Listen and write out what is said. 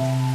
Bye.